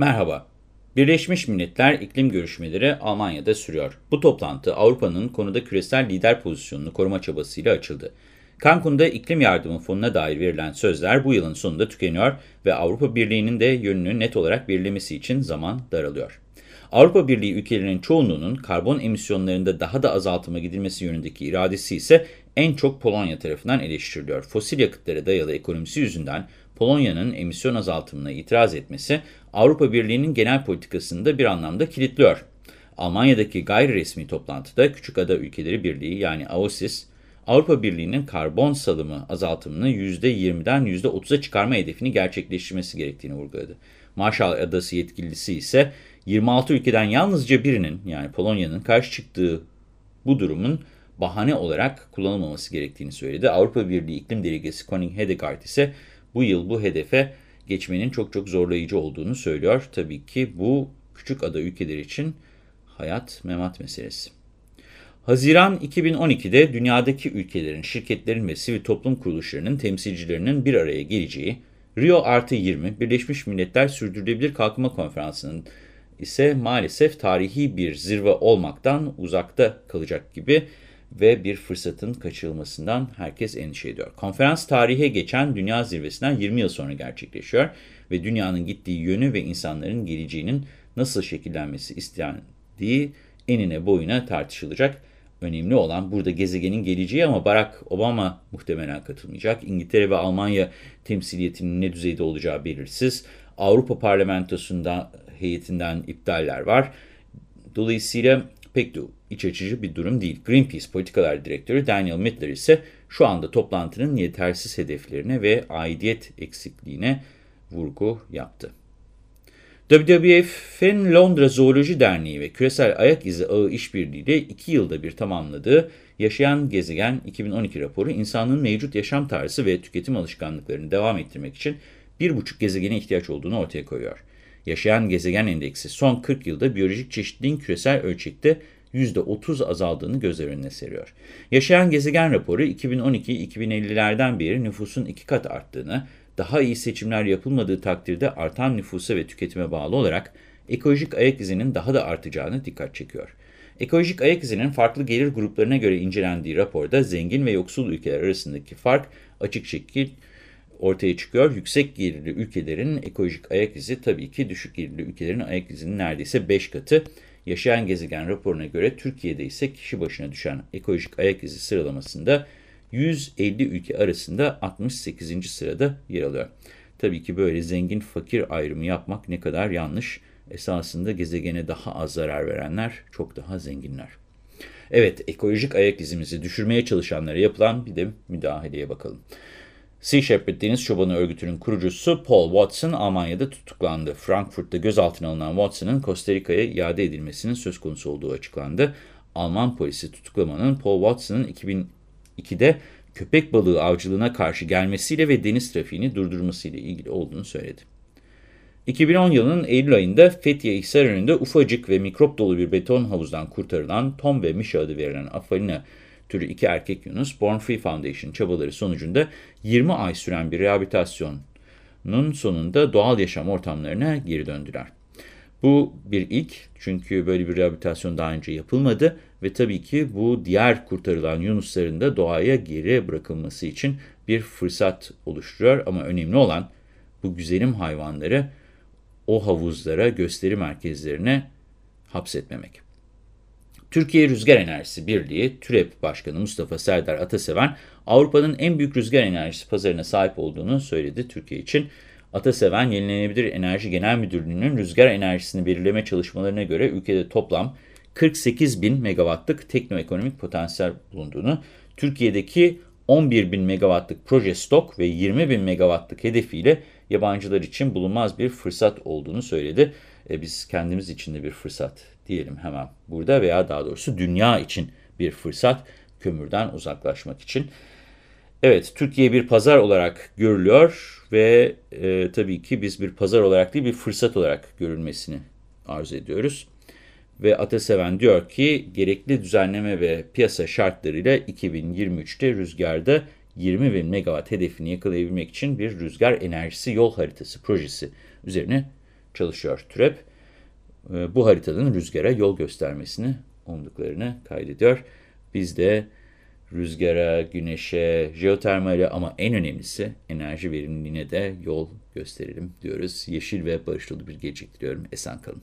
Merhaba. Birleşmiş Milletler İklim Görüşmeleri Almanya'da sürüyor. Bu toplantı Avrupa'nın konuda küresel lider pozisyonunu koruma çabasıyla açıldı. Cancun'da iklim yardımı fonuna dair verilen sözler bu yılın sonunda tükeniyor ve Avrupa Birliği'nin de yönünü net olarak belirlemesi için zaman daralıyor. Avrupa Birliği ülkelerinin çoğunluğunun karbon emisyonlarında daha da azaltıma gidilmesi yönündeki iradesi ise en çok Polonya tarafından eleştiriliyor. Fosil yakıtlara dayalı ekonomisi yüzünden Polonya'nın emisyon azaltımına itiraz etmesi Avrupa Birliği'nin genel politikasını da bir anlamda kilitliyor. Almanya'daki gayri resmi toplantıda Küçük Ada Ülkeleri Birliği yani AOSIS, Avrupa Birliği'nin karbon salımı azaltımını %20'den %30'a çıkarma hedefini gerçekleştirmesi gerektiğini vurguladı. Marshall Adası yetkilisi ise 26 ülkeden yalnızca birinin yani Polonya'nın karşı çıktığı bu durumun bahane olarak kullanılmaması gerektiğini söyledi. Avrupa Birliği İklim Delegesi Conning Hedegaard ise bu yıl bu hedefe geçmenin çok çok zorlayıcı olduğunu söylüyor. Tabii ki bu küçük ada ülkeler için hayat memat meselesi. Haziran 2012'de dünyadaki ülkelerin, şirketlerin ve sivil toplum kuruluşlarının temsilcilerinin bir araya geleceği Rio Artı 20 Birleşmiş Milletler Sürdürülebilir Kalkınma Konferansı'nın ise maalesef tarihi bir zirve olmaktan uzakta kalacak gibi ve bir fırsatın kaçırılmasından herkes endişe ediyor. Konferans tarihe geçen dünya zirvesinden 20 yıl sonra gerçekleşiyor ve dünyanın gittiği yönü ve insanların geleceğinin nasıl şekillenmesi istendiği enine boyuna tartışılacak. Önemli olan burada gezegenin geleceği ama Barack Obama muhtemelen katılmayacak. İngiltere ve Almanya temsiliyetinin ne düzeyde olacağı belirsiz. Avrupa Parlamentosu'nda heyetinden iptaller var. Dolayısıyla pek de iç açıcı bir durum değil. Greenpeace Politikalar Direktörü Daniel Mittler ise şu anda toplantının yetersiz hedeflerine ve aidiyet eksikliğine vurgu yaptı. WWF'in Londra Zooloji Derneği ve Küresel Ayak İzi Ağı İşbirliği'yle iki yılda bir tamamladığı Yaşayan Gezegen 2012 raporu, insanlığın mevcut yaşam tarzı ve tüketim alışkanlıklarını devam ettirmek için bir buçuk gezegene ihtiyaç olduğunu ortaya koyuyor. Yaşayan Gezegen Endeksi son 40 yılda biyolojik çeşitliliğin küresel ölçekte %30 azaldığını göz önüne seriyor. Yaşayan Gezegen raporu 2012-2050'lerden beri nüfusun iki kat arttığını, daha iyi seçimler yapılmadığı takdirde artan nüfusa ve tüketime bağlı olarak ekolojik ayak izinin daha da artacağını dikkat çekiyor. Ekolojik ayak izinin farklı gelir gruplarına göre incelendiği raporda zengin ve yoksul ülkeler arasındaki fark açık şekil ortaya çıkıyor. Yüksek gelirli ülkelerin ekolojik ayak izi tabii ki düşük gelirli ülkelerin ayak izinin neredeyse 5 katı. Yaşayan Gezegen raporuna göre Türkiye'de ise kişi başına düşen ekolojik ayak izi sıralamasında 150 ülke arasında 68. sırada yer alıyor. Tabii ki böyle zengin fakir ayrımı yapmak ne kadar yanlış. Esasında gezegene daha az zarar verenler çok daha zenginler. Evet, ekolojik ayak izimizi düşürmeye çalışanlara yapılan bir de müdahaleye bakalım. Sea Shepherd Deniz Çobanı Örgütü'nün kurucusu Paul Watson Almanya'da tutuklandı. Frankfurt'ta gözaltına alınan Watson'ın Costa Rica'ya iade edilmesinin söz konusu olduğu açıklandı. Alman polisi tutuklamanın Paul Watson'ın 2002'de köpek balığı avcılığına karşı gelmesiyle ve deniz trafiğini durdurmasıyla ilgili olduğunu söyledi. 2010 yılının Eylül ayında Fethiye Hisar önünde ufacık ve mikrop dolu bir beton havuzdan kurtarılan Tom ve Misha adı verilen Afalina türü iki erkek Yunus, Born Free Foundation çabaları sonucunda 20 ay süren bir rehabilitasyonun sonunda doğal yaşam ortamlarına geri döndüler. Bu bir ilk çünkü böyle bir rehabilitasyon daha önce yapılmadı ve tabii ki bu diğer kurtarılan Yunusların da doğaya geri bırakılması için bir fırsat oluşturuyor. Ama önemli olan bu güzelim hayvanları o havuzlara, gösteri merkezlerine hapsetmemek. Türkiye Rüzgar Enerjisi Birliği, TÜREP Başkanı Mustafa Serdar Ataseven, Avrupa'nın en büyük rüzgar enerjisi pazarına sahip olduğunu söyledi Türkiye için. Ataseven, Yenilenebilir Enerji Genel Müdürlüğü'nün rüzgar enerjisini belirleme çalışmalarına göre ülkede toplam 48 bin megawattlık teknoekonomik potansiyel bulunduğunu, Türkiye'deki 11 bin megawattlık proje stok ve 20 bin megawattlık hedefiyle yabancılar için bulunmaz bir fırsat olduğunu söyledi. E, biz kendimiz için de bir fırsat diyelim hemen burada veya daha doğrusu dünya için bir fırsat kömürden uzaklaşmak için. Evet, Türkiye bir pazar olarak görülüyor ve e, tabii ki biz bir pazar olarak değil bir fırsat olarak görülmesini arzu ediyoruz. Ve Ataseven diyor ki gerekli düzenleme ve piyasa şartlarıyla 2023'te rüzgarda 20 bin megawatt hedefini yakalayabilmek için bir rüzgar enerjisi yol haritası projesi üzerine çalışıyor TÜREP. E, bu haritanın rüzgara yol göstermesini umduklarını kaydediyor. Biz de rüzgara, güneşe, jeotermale ama en önemlisi enerji verimliliğine de yol gösterelim diyoruz. Yeşil ve barış dolu bir gelecek diliyorum. Esen kalın.